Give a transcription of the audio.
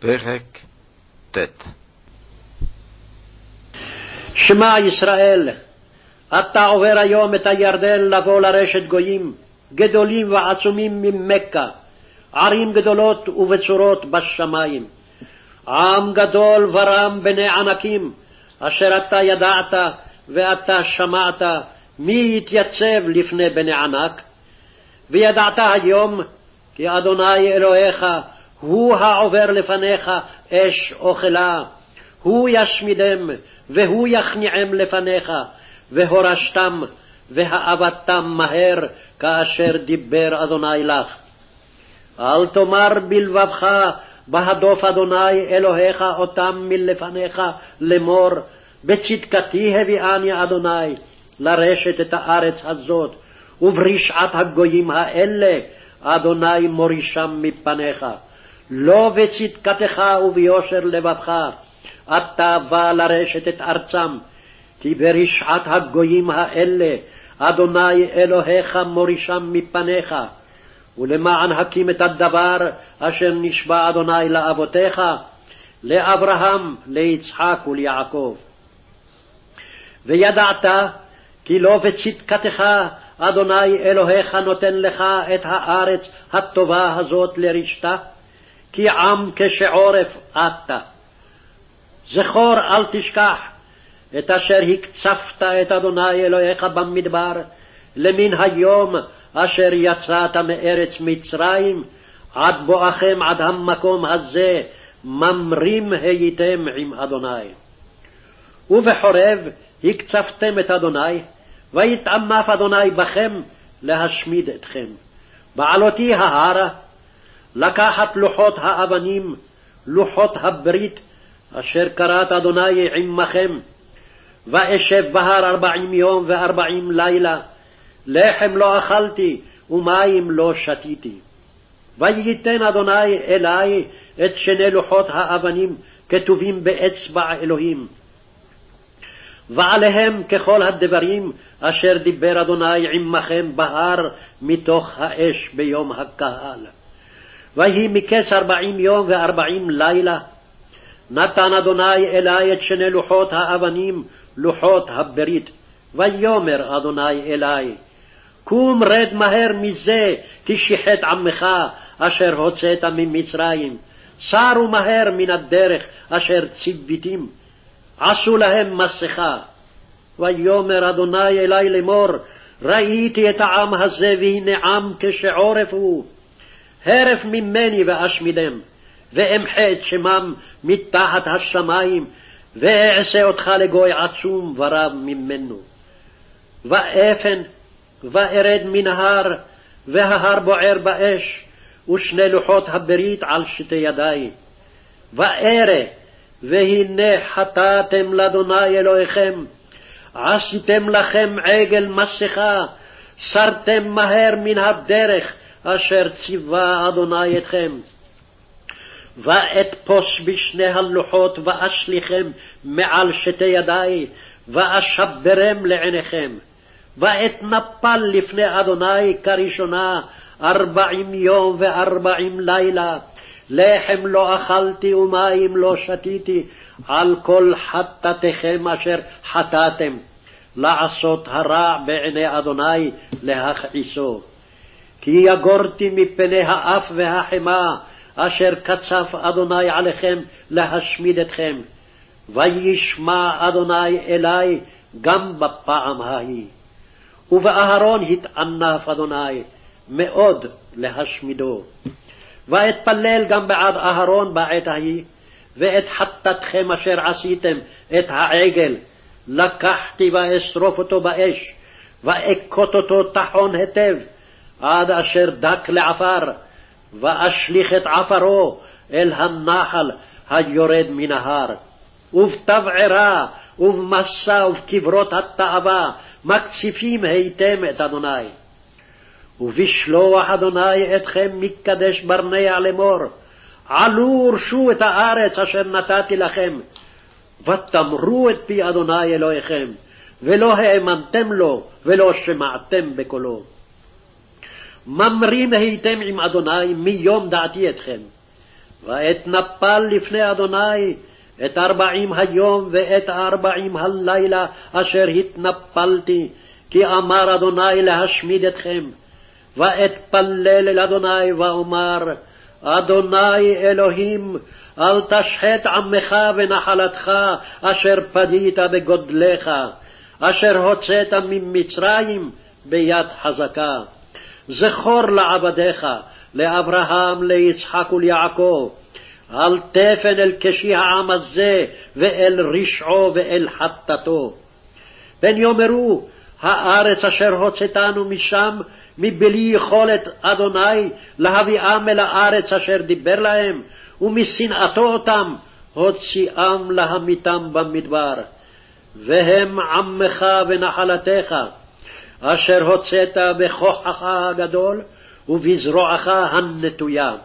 פרק ט. שמע ישראל, אתה עובר היום את הירדן לבוא לרשת גויים, גדולים ועצומים ממכה, ערים גדולות ובצורות בשמיים. עם גדול ורם בני ענקים, אשר אתה ידעת ואתה שמעת, מי יתייצב לפני בני ענק? וידעת היום כי אדוני אלוהיך הוא העובר לפניך אש אוכלה, הוא ישמידם, והוא יכניעם לפניך, והורשתם, והאבדתם מהר, כאשר דיבר אדוני לך. אל תאמר בלבבך, בהדוף אדוני אלוהיך אותם מלפניך לאמור, בצדקתי הביאני אדוני לרשת את הארץ הזאת, וברשעת הגויים האלה אדוני מורישם מפניך. לא בצדקתך וביושר לבבך, אתה בא לרשת את ארצם, כי ברשעת הגויים האלה, אדוני אלוהיך מורישם מפניך, ולמען הקים את הדבר אשר נשבע אדוני לאבותיך, לאברהם, ליצחק וליעקב. וידעת כי לא בצדקתך אדוני אלוהיך נותן לך את הארץ הטובה הזאת לרשתה, כי עם כשעורף אתה. זכור אל תשכח את אשר הקצפת את אדוני אלוהיך במדבר, למן היום אשר יצאת מארץ מצרים, עד בואכם עד המקום הזה, ממרים הייתם עם אדוני. ובחורב הקצפתם את אדוני, ויתעמף אדוני בכם להשמיד אתכם. בעלותי ההרה, לקחת לוחות האבנים, לוחות הברית, אשר קראת אדוני עמכם, ואשב בהר ארבעים יום וארבעים לילה, לחם לא אכלתי ומים לא שתיתי. וייתן אדוני אלי את שני לוחות האבנים כתובים באצבע אלוהים. ועליהם ככל הדברים אשר דיבר אדוני עמכם בהר מתוך האש ביום הקהל. ויהי מקץ ארבעים יום וארבעים לילה, נתן אדוני אלי את שני לוחות האבנים, לוחות הברית. ויאמר אדוני אלי, קום רד מהר מזה, כי שיחת עמך, אשר הוצאת ממצרים. סרו מהר מן הדרך אשר ציוויתים. עשו להם מסכה. ויאמר אדוני אלי לאמור, ראיתי את העם הזה, והנה עם כשעורף הוא. הרף ממני ואשמידם, ואמחה את שמם מתחת השמים, ואעשה אותך לגוי עצום ורב ממנו. ואפן, וארד מן ההר, וההר בוער באש, ושני לוחות הברית על שתי ידי. וארא, והנה חטאתם לאדוני אלוהיכם, עשיתם לכם עגל מסכה, סרתם מהר מן הדרך, אשר ציווה אדוני אתכם. ואתפוס בשני הלוחות ואשליכם מעל שתי ידי, ואשברם לעיניכם. ואתנפל לפני אדוני כראשונה ארבעים יום וארבעים לילה, לחם לא אכלתי ומים לא שתיתי, על כל חטאתכם אשר חטאתם, לעשות הרע בעיני אדוני להכעיסו. כי יגורתי מפני האף והחמה, אשר קצף אדוני עליכם להשמיד אתכם. וישמע אדוני אלי גם בפעם ההיא. ובאהרון התענף אדוני מאוד להשמידו. ואתפלל גם בעד אהרון בעת ההיא, ואת חטאתכם אשר עשיתם, את העגל, לקחתי ואשרוף אותו באש, ואכות אותו טחון היטב, עד אשר דק לעפר, ואשליך את עפרו אל הנחל היורד מן ההר. ובתבערה, ובמסע, ובקברות התאווה, מקציפים הייתם את אדוני. ובשלוח אדוני אתכם מקדש ברנע לאמור, עלו ורשו את הארץ אשר נתתי לכם, ותמרו את פי אדוני אלוהיכם, ולא האמנתם לו, ולא שמעתם בקולו. ממרים הייתם עם אדוני מיום דעתי אתכם. ואתנפל לפני אדוני את ארבעים היום ואת ארבעים הלילה אשר התנפלתי, כי אמר אדוני להשמיד אתכם. ואתפלל אל אדוני ואומר, אדוני אלוהים, אל תשחט עמך ונחלתך אשר פדית בגודלך, אשר הוצאת ממצרים ביד חזקה. זכור לעבדיך, לאברהם, ליצחק וליעקב, אל תפן אל קשי העם הזה, ואל רשעו ואל חטאתו. פן יאמרו, הארץ אשר הוצאתנו משם, מבלי יכולת אדוני להביאם אל הארץ אשר דיבר להם, ומשנאתו אותם הוציאם להמיתם במדבר. והם עמך ונחלתך, אשר הוצאת בכוחך הגדול ובזרועך הנטויה.